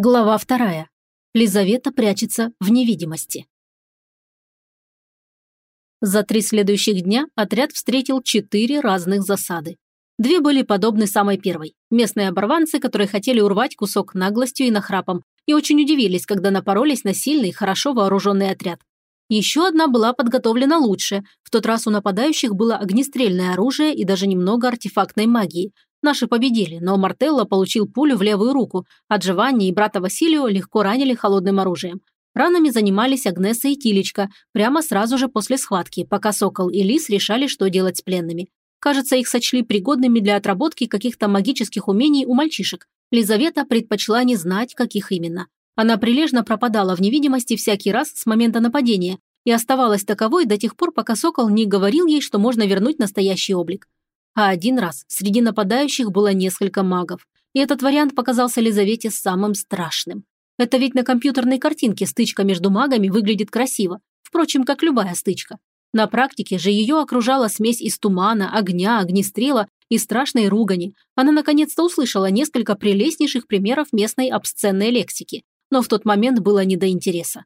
Глава вторая. Лизавета прячется в невидимости. За три следующих дня отряд встретил четыре разных засады. Две были подобны самой первой. Местные оборванцы, которые хотели урвать кусок наглостью и нахрапом, и очень удивились, когда напоролись на сильный, хорошо вооруженный отряд. Еще одна была подготовлена лучше. В тот раз у нападающих было огнестрельное оружие и даже немного артефактной магии – Наши победили, но Мартелло получил пулю в левую руку, а Джованни и брата Василио легко ранили холодным оружием. Ранами занимались Агнеса и Тилечка прямо сразу же после схватки, пока Сокол и Лис решали, что делать с пленными. Кажется, их сочли пригодными для отработки каких-то магических умений у мальчишек. Лизавета предпочла не знать, каких именно. Она прилежно пропадала в невидимости всякий раз с момента нападения и оставалась таковой до тех пор, пока Сокол не говорил ей, что можно вернуть настоящий облик. А один раз среди нападающих было несколько магов. И этот вариант показался Лизавете самым страшным. Это ведь на компьютерной картинке стычка между магами выглядит красиво, впрочем, как любая стычка. На практике же ее окружала смесь из тумана, огня, огнестрела и страшной ругани. Она наконец-то услышала несколько прелестнейших примеров местной обсценной лексики, но в тот момент было не до интереса.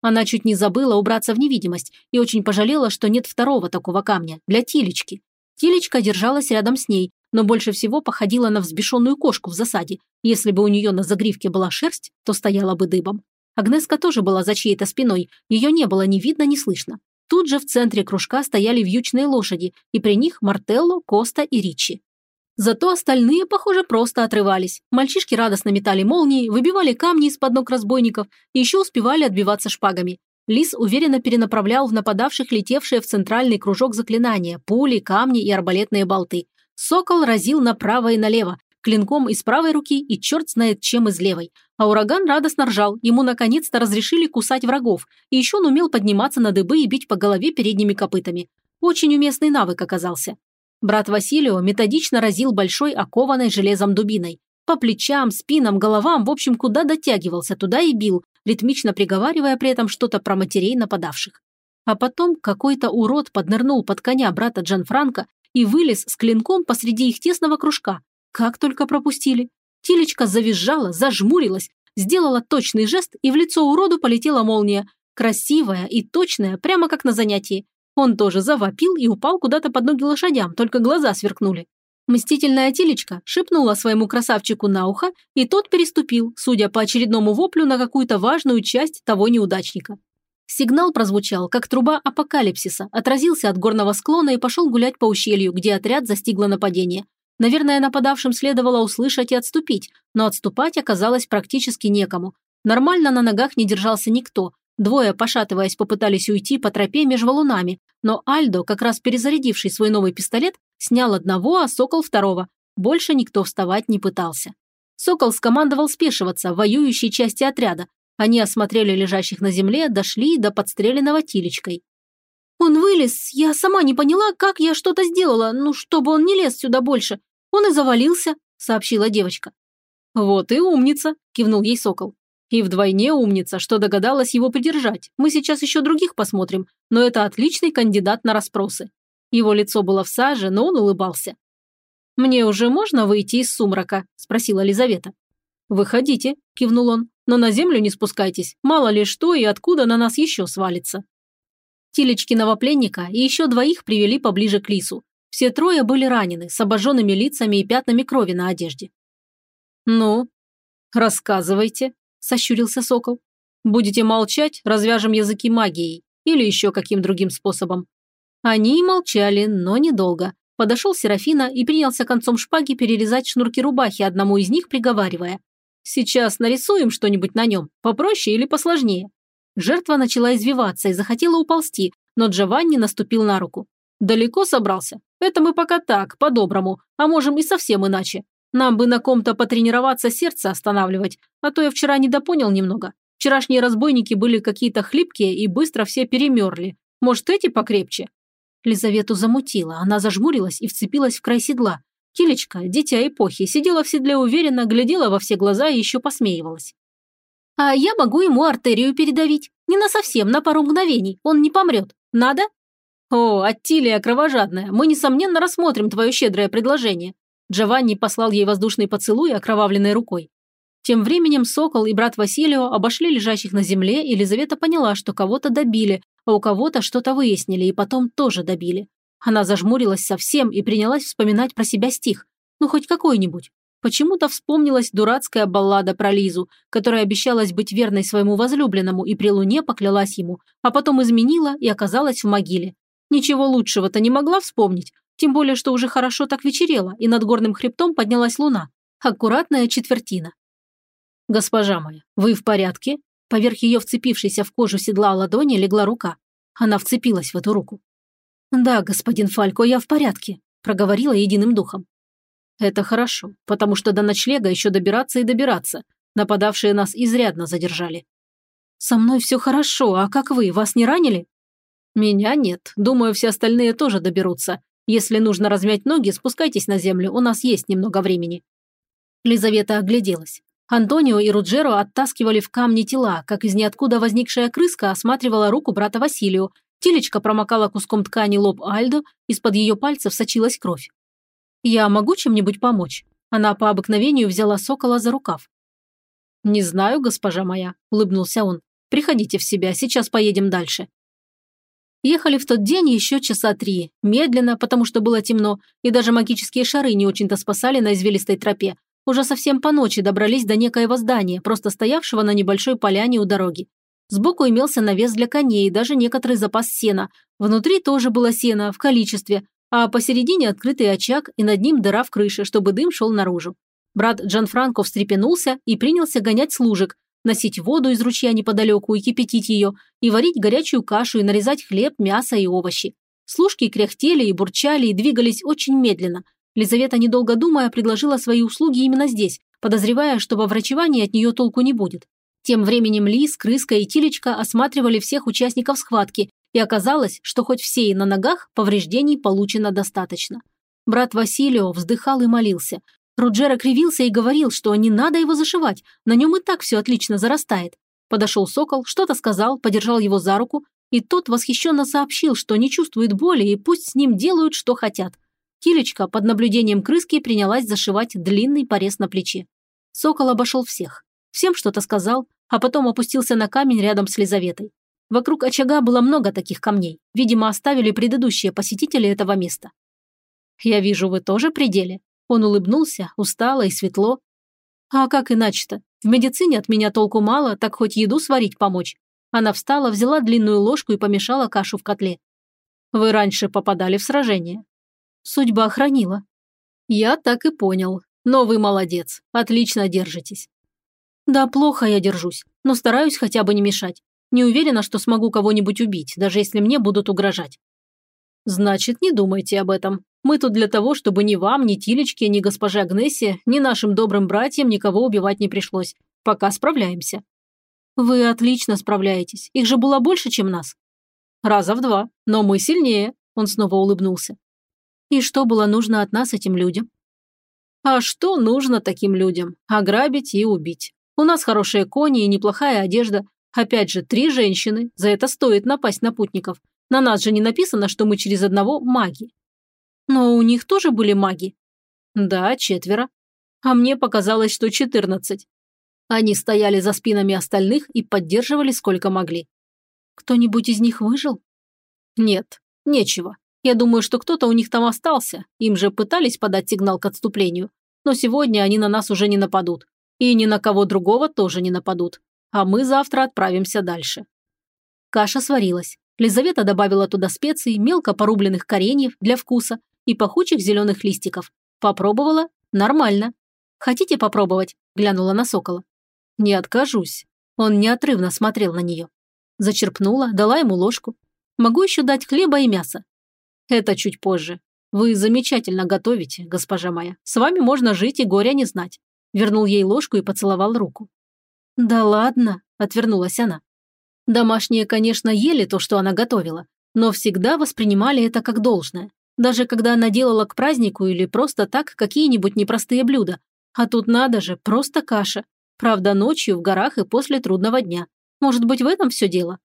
Она чуть не забыла убраться в невидимость и очень пожалела, что нет второго такого камня для Тилечки. Телечка держалась рядом с ней, но больше всего походила на взбешенную кошку в засаде. Если бы у нее на загривке была шерсть, то стояла бы дыбом. Агнеска тоже была за чьей-то спиной, ее не было ни видно, ни слышно. Тут же в центре кружка стояли вьючные лошади, и при них Мартелло, Коста и Ричи. Зато остальные, похоже, просто отрывались. Мальчишки радостно метали молнии, выбивали камни из-под ног разбойников и еще успевали отбиваться шпагами. Лис уверенно перенаправлял в нападавших летевшие в центральный кружок заклинания, пули, камни и арбалетные болты. Сокол разил направо и налево, клинком из правой руки и черт знает чем из левой. А ураган радостно ржал, ему наконец-то разрешили кусать врагов, и еще он умел подниматься на дыбы и бить по голове передними копытами. Очень уместный навык оказался. Брат Василио методично разил большой окованной железом дубиной. По плечам, спинам, головам, в общем, куда дотягивался, туда и бил, ритмично приговаривая при этом что-то про матерей нападавших. А потом какой-то урод поднырнул под коня брата Джанфранко и вылез с клинком посреди их тесного кружка. Как только пропустили. Тилечка завизжала, зажмурилась, сделала точный жест, и в лицо уроду полетела молния. Красивая и точная, прямо как на занятии. Он тоже завопил и упал куда-то под ноги лошадям, только глаза сверкнули. Мстительная телечка шепнула своему красавчику на ухо, и тот переступил, судя по очередному воплю, на какую-то важную часть того неудачника. Сигнал прозвучал, как труба апокалипсиса, отразился от горного склона и пошел гулять по ущелью, где отряд застигло нападение. Наверное, нападавшим следовало услышать и отступить, но отступать оказалось практически некому. Нормально на ногах не держался никто. Двое, пошатываясь, попытались уйти по тропе меж валунами, но Альдо, как раз перезарядивший свой новый пистолет, Снял одного, а Сокол второго. Больше никто вставать не пытался. Сокол скомандовал спешиваться в воюющей части отряда. Они осмотрели лежащих на земле, дошли до подстреленного Тилечкой. «Он вылез, я сама не поняла, как я что-то сделала, ну, чтобы он не лез сюда больше. Он и завалился», — сообщила девочка. «Вот и умница», — кивнул ей Сокол. «И вдвойне умница, что догадалась его придержать. Мы сейчас еще других посмотрим, но это отличный кандидат на расспросы. Его лицо было в саже, но он улыбался. «Мне уже можно выйти из сумрака?» – спросила Лизавета. «Выходите», – кивнул он, – «но на землю не спускайтесь, мало ли что и откуда на нас еще свалится». Тилечкиного пленника и еще двоих привели поближе к лису. Все трое были ранены, с обожженными лицами и пятнами крови на одежде. «Ну, рассказывайте», – сощурился сокол. «Будете молчать, развяжем языки магией или еще каким другим способом. Они молчали, но недолго. Подошел Серафина и принялся концом шпаги перерезать шнурки рубахи одному из них, приговаривая. «Сейчас нарисуем что-нибудь на нем, попроще или посложнее». Жертва начала извиваться и захотела уползти, но Джованни наступил на руку. «Далеко собрался? Это мы пока так, по-доброму, а можем и совсем иначе. Нам бы на ком-то потренироваться сердце останавливать, а то я вчера недопонял немного. Вчерашние разбойники были какие-то хлипкие и быстро все перемерли. Может, эти покрепче? Лизавету замутила, она зажмурилась и вцепилась в край седла. Килечка, дитя эпохи, сидела в седле уверенно, глядела во все глаза и еще посмеивалась. «А я могу ему артерию передавить. Не на совсем, на пару мгновений. Он не помрет. Надо?» «О, Аттилия кровожадная, мы, несомненно, рассмотрим твое щедрое предложение». Джованни послал ей воздушный поцелуй окровавленной рукой. Тем временем Сокол и брат Василио обошли лежащих на земле, и Елизавета поняла, что кого-то добили, а у кого-то что-то выяснили и потом тоже добили. Она зажмурилась совсем и принялась вспоминать про себя стих. Ну, хоть какой-нибудь. Почему-то вспомнилась дурацкая баллада про Лизу, которая обещалась быть верной своему возлюбленному и при луне поклялась ему, а потом изменила и оказалась в могиле. Ничего лучшего-то не могла вспомнить, тем более, что уже хорошо так вечерело, и над горным хребтом поднялась луна. Аккуратная четвертина. «Госпожа моя, вы в порядке?» Поверх ее вцепившейся в кожу седла ладони легла рука. Она вцепилась в эту руку. «Да, господин Фалько, я в порядке», – проговорила единым духом. «Это хорошо, потому что до ночлега еще добираться и добираться. Нападавшие нас изрядно задержали». «Со мной все хорошо, а как вы, вас не ранили?» «Меня нет. Думаю, все остальные тоже доберутся. Если нужно размять ноги, спускайтесь на землю, у нас есть немного времени». Лизавета огляделась. Антонио и Руджеро оттаскивали в камни тела, как из ниоткуда возникшая крыска осматривала руку брата Василию. Телечка промокала куском ткани лоб Альдо, из-под ее пальцев сочилась кровь. «Я могу чем-нибудь помочь?» Она по обыкновению взяла сокола за рукав. «Не знаю, госпожа моя», – улыбнулся он. «Приходите в себя, сейчас поедем дальше». Ехали в тот день еще часа три, медленно, потому что было темно, и даже магические шары не очень-то спасали на извилистой тропе, уже совсем по ночи добрались до некоего здания, просто стоявшего на небольшой поляне у дороги. Сбоку имелся навес для коней и даже некоторый запас сена. Внутри тоже было сено, в количестве, а посередине открытый очаг и над ним дыра в крыше, чтобы дым шел наружу. Брат Джанфранко встрепенулся и принялся гонять служек, носить воду из ручья неподалеку и кипятить ее, и варить горячую кашу и нарезать хлеб, мясо и овощи. Служки кряхтели и бурчали и двигались очень медленно, Лизавета, недолго думая, предложила свои услуги именно здесь, подозревая, что во врачевании от нее толку не будет. Тем временем Лис, Крыска и Тилечка осматривали всех участников схватки, и оказалось, что хоть все и на ногах, повреждений получено достаточно. Брат Василио вздыхал и молился. Руджера кривился и говорил, что не надо его зашивать, на нем и так все отлично зарастает. Подошел сокол, что-то сказал, подержал его за руку, и тот восхищенно сообщил, что не чувствует боли и пусть с ним делают, что хотят. Килечка под наблюдением крыски принялась зашивать длинный порез на плече. Сокол обошел всех. Всем что-то сказал, а потом опустился на камень рядом с Лизаветой. Вокруг очага было много таких камней. Видимо, оставили предыдущие посетители этого места. «Я вижу, вы тоже при деле?» Он улыбнулся, устало и светло. «А как иначе-то? В медицине от меня толку мало, так хоть еду сварить помочь». Она встала, взяла длинную ложку и помешала кашу в котле. «Вы раньше попадали в сражение. Судьба хранила. Я так и понял. Но вы молодец. Отлично держитесь. Да, плохо я держусь, но стараюсь хотя бы не мешать. Не уверена, что смогу кого-нибудь убить, даже если мне будут угрожать. Значит, не думайте об этом. Мы тут для того, чтобы ни вам, ни Тилечке, ни госпоже Агнессе, ни нашим добрым братьям никого убивать не пришлось. Пока справляемся. Вы отлично справляетесь. Их же было больше, чем нас. Раза в два. Но мы сильнее. Он снова улыбнулся. И что было нужно от нас этим людям? А что нужно таким людям? Ограбить и убить. У нас хорошие кони и неплохая одежда. Опять же, три женщины. За это стоит напасть на путников. На нас же не написано, что мы через одного маги. Но у них тоже были маги. Да, четверо. А мне показалось, что четырнадцать. Они стояли за спинами остальных и поддерживали сколько могли. Кто-нибудь из них выжил? Нет, нечего. Я думаю, что кто-то у них там остался, им же пытались подать сигнал к отступлению. Но сегодня они на нас уже не нападут. И ни на кого другого тоже не нападут. А мы завтра отправимся дальше. Каша сварилась. Лизавета добавила туда специй, мелко порубленных кореньев для вкуса и пахучих зеленых листиков. Попробовала? Нормально. Хотите попробовать? Глянула на сокола. Не откажусь. Он неотрывно смотрел на нее. Зачерпнула, дала ему ложку. Могу еще дать хлеба и мяса. Это чуть позже. Вы замечательно готовите, госпожа моя. С вами можно жить и горя не знать. Вернул ей ложку и поцеловал руку. Да ладно, отвернулась она. Домашние, конечно, ели то, что она готовила, но всегда воспринимали это как должное. Даже когда она делала к празднику или просто так какие-нибудь непростые блюда. А тут надо же, просто каша. Правда, ночью в горах и после трудного дня. Может быть, в этом все дело?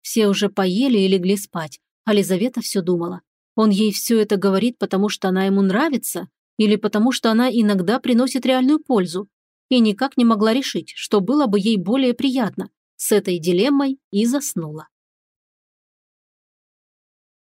Все уже поели и легли спать, а Лизавета все думала. Он ей все это говорит, потому что она ему нравится? Или потому что она иногда приносит реальную пользу? и никак не могла решить, что было бы ей более приятно, с этой дилеммой и заснула.